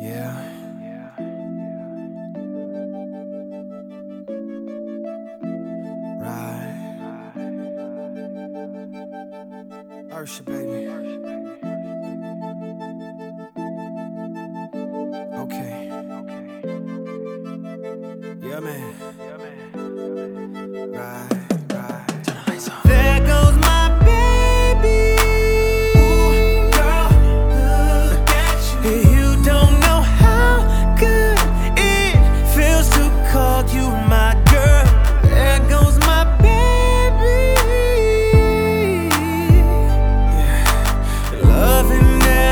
Yeah. Right. Usher, baby. Okay. Yeah, man.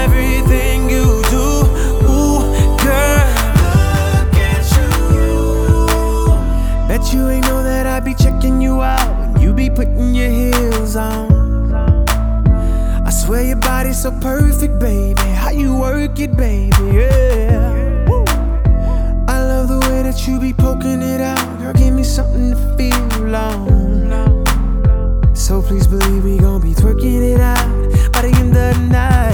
Everything you do. Ooh, girl. Bet you ain't know that I be checking you out when you be putting your heels on. I swear your body's so perfect, baby. How you work it, baby, yeah. Woo. I love the way that you be poking it out. Girl, give me something to feel on. So please believe we gon' be twerking it out by the end of the night,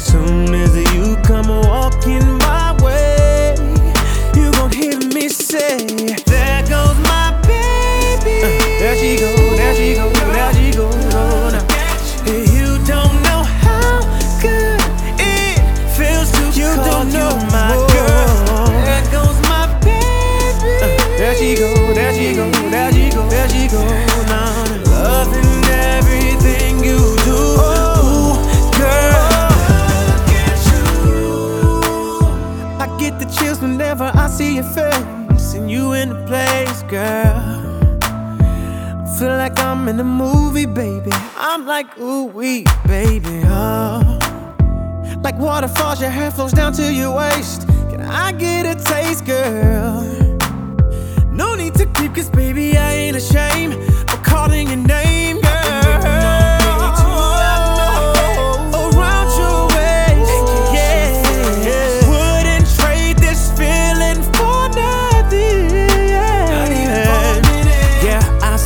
as soon as you come walking my way, you gon' hear me say, There goes my baby. Uh, there she go, there she go, there she go. Now. You don't know how good it feels to you call don't know you my girl. There goes my baby. Uh, there she go, there she go, there she go, see your face and you in the place, girl. Feel like I'm in a movie, baby. I'm like, ooh, wee, baby, oh. Like waterfalls, your hair flows down to your waist.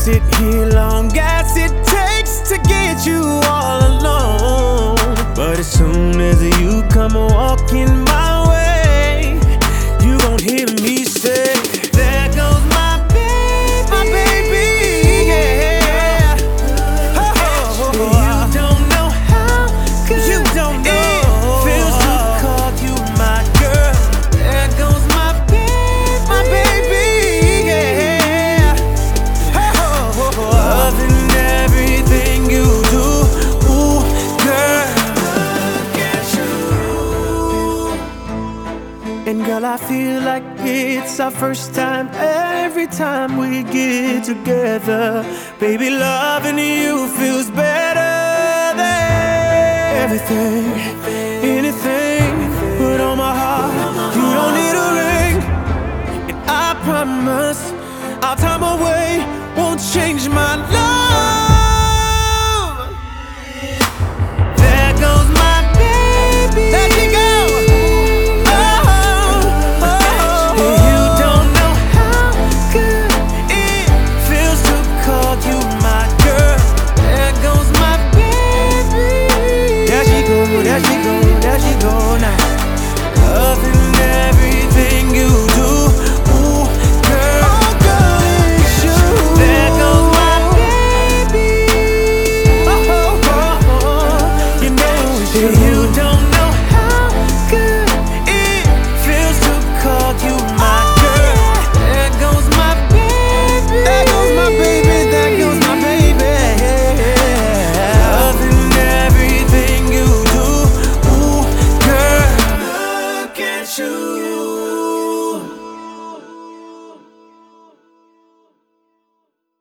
Sit here long as it takes to get you all alone. But as soon as you come walking my girl, I feel like it's our first time every time we get together. Baby, loving you feels better than everything, anything. Put on my heart, you don't need a ring. And I promise I'll time away won't change my